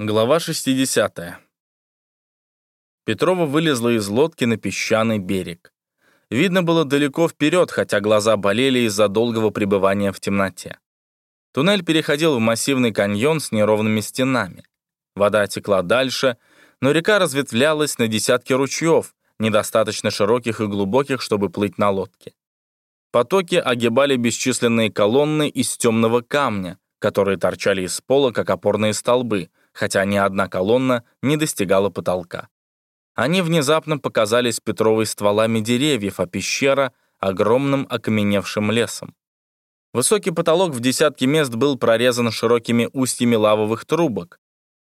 Глава 60. Петрова вылезла из лодки на песчаный берег. Видно было далеко вперед, хотя глаза болели из-за долгого пребывания в темноте. Туннель переходил в массивный каньон с неровными стенами. Вода текла дальше, но река разветвлялась на десятки ручьев, недостаточно широких и глубоких, чтобы плыть на лодке. Потоки огибали бесчисленные колонны из темного камня, которые торчали из пола, как опорные столбы, хотя ни одна колонна не достигала потолка. Они внезапно показались Петровой стволами деревьев, а пещера — огромным окаменевшим лесом. Высокий потолок в десятки мест был прорезан широкими устьями лавовых трубок.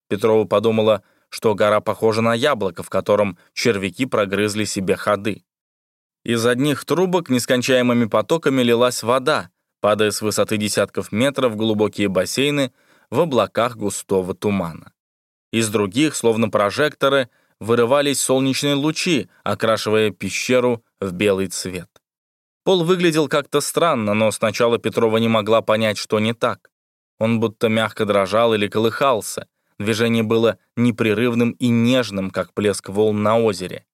Петрова подумала, что гора похожа на яблоко, в котором червяки прогрызли себе ходы. Из одних трубок нескончаемыми потоками лилась вода, падая с высоты десятков метров в глубокие бассейны в облаках густого тумана. Из других, словно прожекторы, вырывались солнечные лучи, окрашивая пещеру в белый цвет. Пол выглядел как-то странно, но сначала Петрова не могла понять, что не так. Он будто мягко дрожал или колыхался. Движение было непрерывным и нежным, как плеск волн на озере.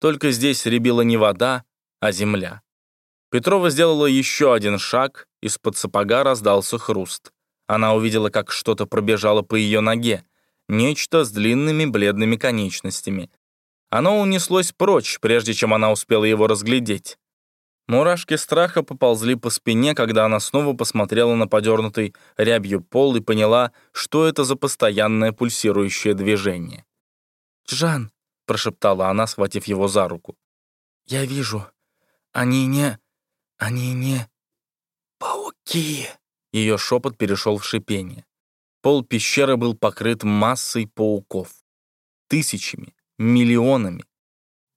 Только здесь рябила не вода, а земля. Петрова сделала еще один шаг, из-под сапога раздался хруст. Она увидела, как что-то пробежало по ее ноге, нечто с длинными бледными конечностями. Оно унеслось прочь, прежде чем она успела его разглядеть. Мурашки страха поползли по спине, когда она снова посмотрела на подернутый рябью пол и поняла, что это за постоянное пульсирующее движение. «Джан», — прошептала она, схватив его за руку, — «я вижу. Они не... они не... пауки». Ее шепот перешел в шипение. Пол пещеры был покрыт массой пауков. Тысячами, миллионами.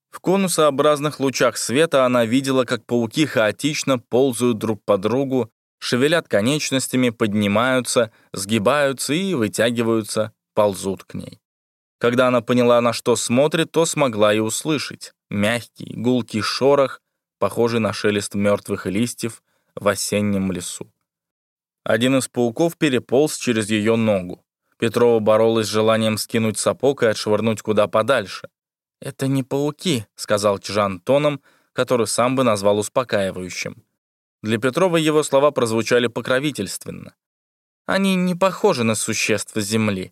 В конусообразных лучах света она видела, как пауки хаотично ползают друг по другу, шевелят конечностями, поднимаются, сгибаются и вытягиваются, ползут к ней. Когда она поняла, на что смотрит, то смогла и услышать. Мягкий, гулкий шорох, похожий на шелест мертвых листьев в осеннем лесу. Один из пауков переполз через ее ногу. Петрова боролась с желанием скинуть сапог и отшвырнуть куда подальше. «Это не пауки», — сказал Чжан тоном, который сам бы назвал успокаивающим. Для Петрова его слова прозвучали покровительственно. «Они не похожи на существ Земли».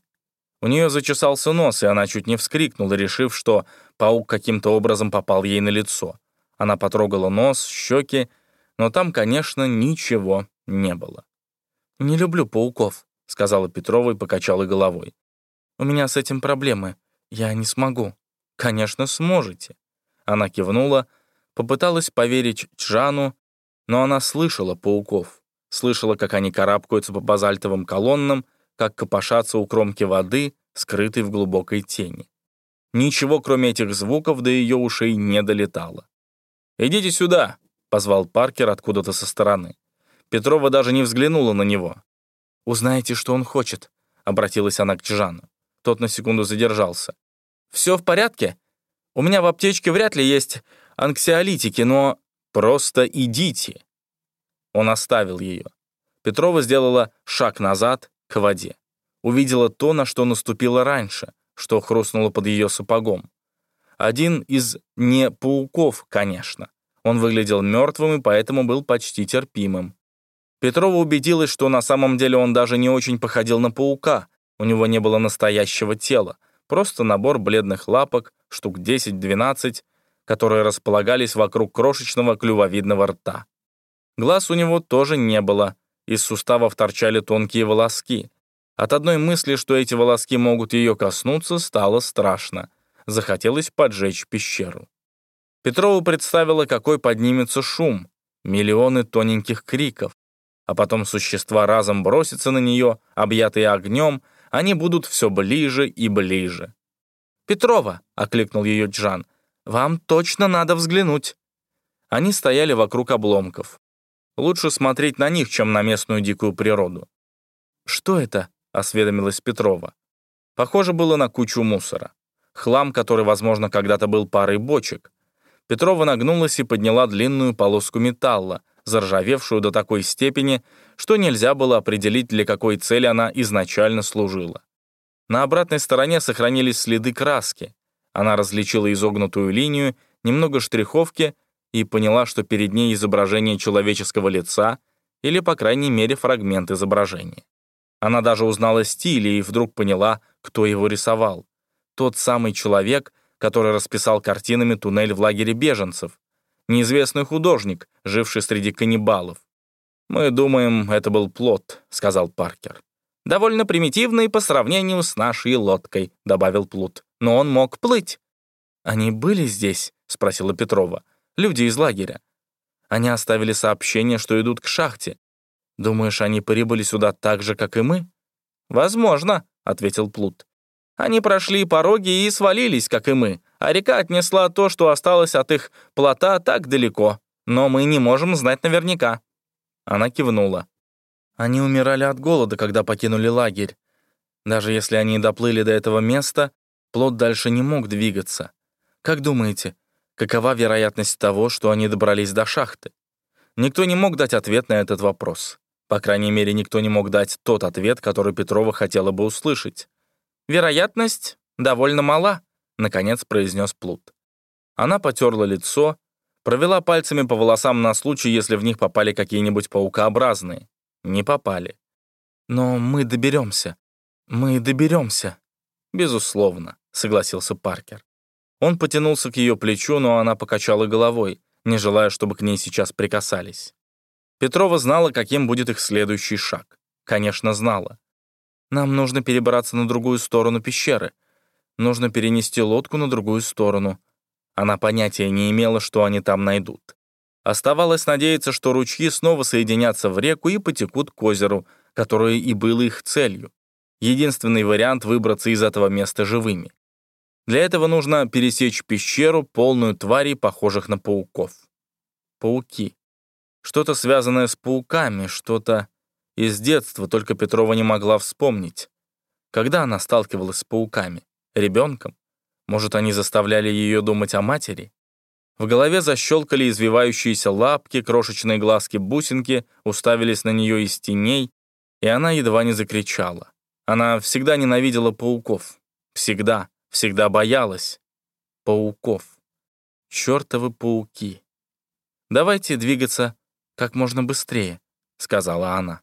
У нее зачесался нос, и она чуть не вскрикнула, решив, что паук каким-то образом попал ей на лицо. Она потрогала нос, щеки, но там, конечно, ничего не было. «Не люблю пауков», — сказала Петрова и покачала головой. «У меня с этим проблемы. Я не смогу». «Конечно, сможете». Она кивнула, попыталась поверить Чжану, но она слышала пауков, слышала, как они карабкаются по базальтовым колоннам, как копошатся у кромки воды, скрытой в глубокой тени. Ничего, кроме этих звуков, до ее ушей не долетало. «Идите сюда», — позвал Паркер откуда-то со стороны. Петрова даже не взглянула на него. «Узнаете, что он хочет», — обратилась она к Чжану. Тот на секунду задержался. «Все в порядке? У меня в аптечке вряд ли есть анксиолитики, но просто идите». Он оставил ее. Петрова сделала шаг назад к воде. Увидела то, на что наступила раньше, что хрустнуло под ее сапогом. Один из не пауков, конечно. Он выглядел мертвым и поэтому был почти терпимым. Петрова убедилась, что на самом деле он даже не очень походил на паука, у него не было настоящего тела, просто набор бледных лапок, штук 10-12, которые располагались вокруг крошечного клювовидного рта. Глаз у него тоже не было, из суставов торчали тонкие волоски. От одной мысли, что эти волоски могут ее коснуться, стало страшно. Захотелось поджечь пещеру. Петрова представила, какой поднимется шум. Миллионы тоненьких криков а потом существа разом бросятся на нее, объятые огнем, они будут все ближе и ближе. «Петрова!» — окликнул ее Джан. «Вам точно надо взглянуть!» Они стояли вокруг обломков. Лучше смотреть на них, чем на местную дикую природу. «Что это?» — осведомилась Петрова. Похоже было на кучу мусора. Хлам, который, возможно, когда-то был парой бочек. Петрова нагнулась и подняла длинную полоску металла, заржавевшую до такой степени, что нельзя было определить, для какой цели она изначально служила. На обратной стороне сохранились следы краски. Она различила изогнутую линию, немного штриховки и поняла, что перед ней изображение человеческого лица или, по крайней мере, фрагмент изображения. Она даже узнала стиль и вдруг поняла, кто его рисовал. Тот самый человек, который расписал картинами туннель в лагере беженцев. Неизвестный художник, живший среди каннибалов. «Мы думаем, это был плод», — сказал Паркер. «Довольно примитивный по сравнению с нашей лодкой», — добавил Плут. «Но он мог плыть». «Они были здесь?» — спросила Петрова. «Люди из лагеря. Они оставили сообщение, что идут к шахте. Думаешь, они прибыли сюда так же, как и мы?» «Возможно», — ответил Плут. «Они прошли пороги и свалились, как и мы, а река отнесла то, что осталось от их плота, так далеко. Но мы не можем знать наверняка». Она кивнула. Они умирали от голода, когда покинули лагерь. Даже если они доплыли до этого места, плод дальше не мог двигаться. Как думаете, какова вероятность того, что они добрались до шахты? Никто не мог дать ответ на этот вопрос. По крайней мере, никто не мог дать тот ответ, который Петрова хотела бы услышать. «Вероятность довольно мала», — наконец произнес Плут. Она потерла лицо, провела пальцами по волосам на случай, если в них попали какие-нибудь паукообразные. Не попали. «Но мы доберемся. Мы доберемся». «Безусловно», — согласился Паркер. Он потянулся к ее плечу, но она покачала головой, не желая, чтобы к ней сейчас прикасались. Петрова знала, каким будет их следующий шаг. Конечно, знала. «Нам нужно перебраться на другую сторону пещеры. Нужно перенести лодку на другую сторону». Она понятия не имела, что они там найдут. Оставалось надеяться, что ручьи снова соединятся в реку и потекут к озеру, которое и было их целью. Единственный вариант — выбраться из этого места живыми. Для этого нужно пересечь пещеру, полную тварей, похожих на пауков. Пауки. Что-то связанное с пауками, что-то из детства, только Петрова не могла вспомнить. Когда она сталкивалась с пауками? Ребенком? Может, они заставляли ее думать о матери? В голове защелкали извивающиеся лапки, крошечные глазки-бусинки уставились на нее из теней, и она едва не закричала. Она всегда ненавидела пауков. Всегда, всегда боялась. Пауков. Чёртовы пауки. «Давайте двигаться как можно быстрее», — сказала она.